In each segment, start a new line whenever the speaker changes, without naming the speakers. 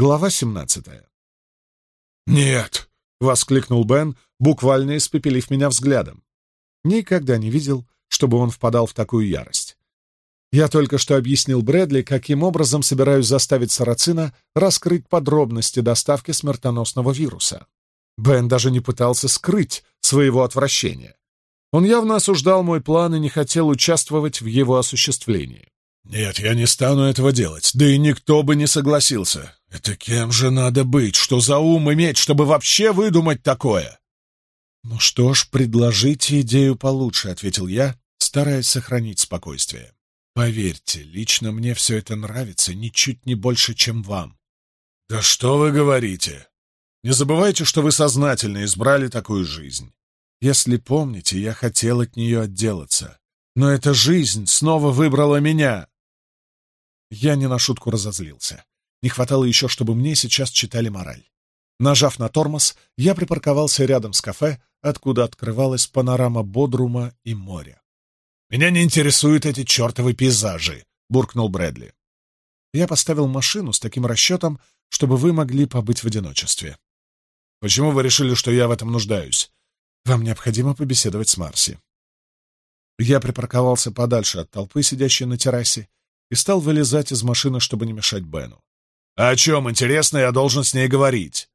Глава 17.
«Нет!»
— воскликнул Бен, буквально испепелив меня взглядом. Никогда не видел, чтобы он впадал в такую ярость. Я только что объяснил Брэдли, каким образом собираюсь заставить Сарацина раскрыть подробности доставки смертоносного вируса. Бен даже не пытался скрыть своего отвращения. Он явно осуждал мой план и не хотел участвовать в его осуществлении.
«Нет, я не стану этого делать, да и никто бы не согласился. Это кем же надо быть, что за ум иметь, чтобы вообще выдумать такое?»
«Ну что ж, предложите идею получше», — ответил я, стараясь сохранить спокойствие. «Поверьте, лично мне все это нравится ничуть не больше, чем вам».
«Да что вы говорите? Не забывайте, что вы сознательно избрали такую жизнь.
Если помните, я хотел от нее отделаться. Но эта жизнь снова выбрала меня, я не на шутку разозлился. Не хватало еще, чтобы мне сейчас читали мораль. Нажав на тормоз, я припарковался рядом с кафе, откуда открывалась панорама Бодрума и моря.
«Меня не интересуют эти чертовы пейзажи», — буркнул Брэдли.
Я поставил машину с таким расчетом, чтобы вы могли побыть в одиночестве.
«Почему вы решили, что я в этом нуждаюсь?»
«Вам необходимо побеседовать с Марси». Я припарковался подальше от толпы, сидящей на террасе, и стал вылезать из машины, чтобы не мешать Бену.
«А «О чем, интересно, я должен с ней говорить?»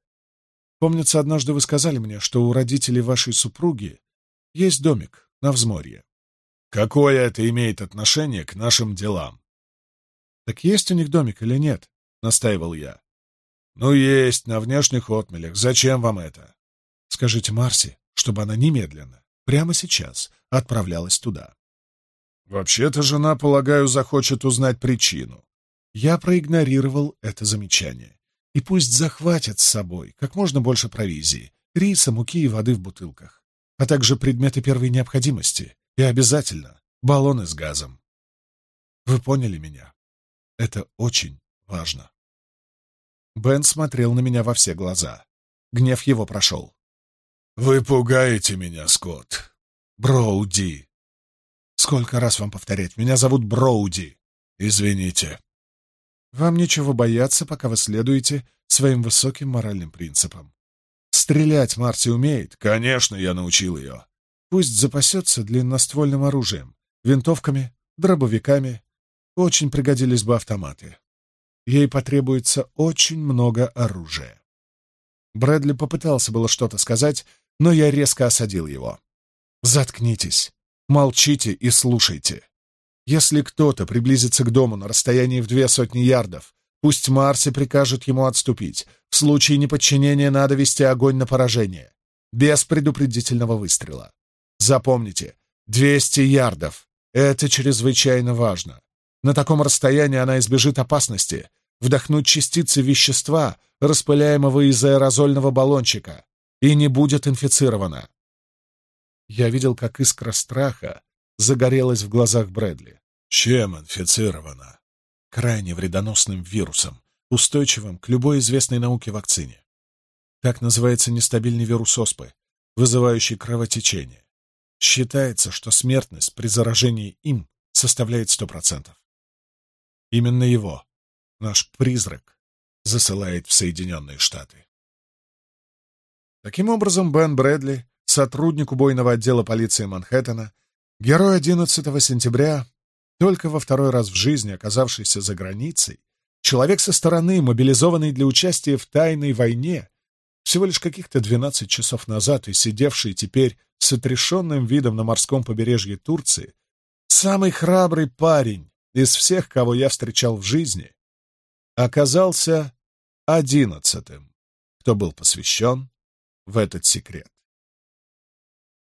«Помнится, однажды вы сказали мне, что у родителей вашей супруги есть домик на взморье».
«Какое это имеет отношение к нашим делам?»
«Так есть у них домик или нет?» — настаивал я.
«Ну, есть, на внешних отмелях. Зачем вам это?»
«Скажите Марсе, чтобы она немедленно, прямо сейчас, отправлялась туда».
Вообще-то жена, полагаю, захочет узнать причину.
Я проигнорировал это замечание. И пусть захватят с собой как можно больше провизии, риса, муки и воды в бутылках, а также предметы первой необходимости и обязательно баллоны с газом. Вы поняли меня? Это очень важно. Бен смотрел на меня во все глаза. Гнев его прошел.
«Вы пугаете меня, Скотт!
Броуди!» Сколько раз вам повторять? Меня зовут Броуди.
Извините.
Вам нечего бояться, пока вы следуете своим высоким моральным принципам. Стрелять Марти умеет?
Конечно, я научил ее.
Пусть запасется длинноствольным оружием, винтовками, дробовиками. Очень пригодились бы автоматы. Ей потребуется очень много оружия. Брэдли попытался было что-то сказать, но я резко осадил его. «Заткнитесь. Молчите и слушайте. Если кто-то приблизится к дому на расстоянии в две сотни ярдов, пусть Марси прикажет ему отступить. В случае неподчинения надо вести огонь на поражение. Без предупредительного выстрела. Запомните, 200 ярдов. Это чрезвычайно важно. На таком расстоянии она избежит опасности вдохнуть частицы вещества, распыляемого из аэрозольного баллончика, и не будет инфицирована. Я видел, как искра страха загорелась в глазах Брэдли.
Чем инфицирована?
Крайне вредоносным вирусом, устойчивым к любой известной науке вакцине. Так называется нестабильный вирус оспы, вызывающий кровотечение. Считается, что смертность при заражении им составляет 100%. Именно его, наш призрак, засылает в Соединенные Штаты. Таким образом, Бен Брэдли сотруднику бойного отдела полиции Манхэттена, герой 11 сентября, только во второй раз в жизни оказавшийся за границей, человек со стороны, мобилизованный для участия в тайной войне, всего лишь каких-то 12 часов назад и сидевший теперь с отрешенным видом на морском побережье Турции, самый храбрый парень из всех, кого я встречал в жизни, оказался одиннадцатым, кто был посвящен в этот секрет.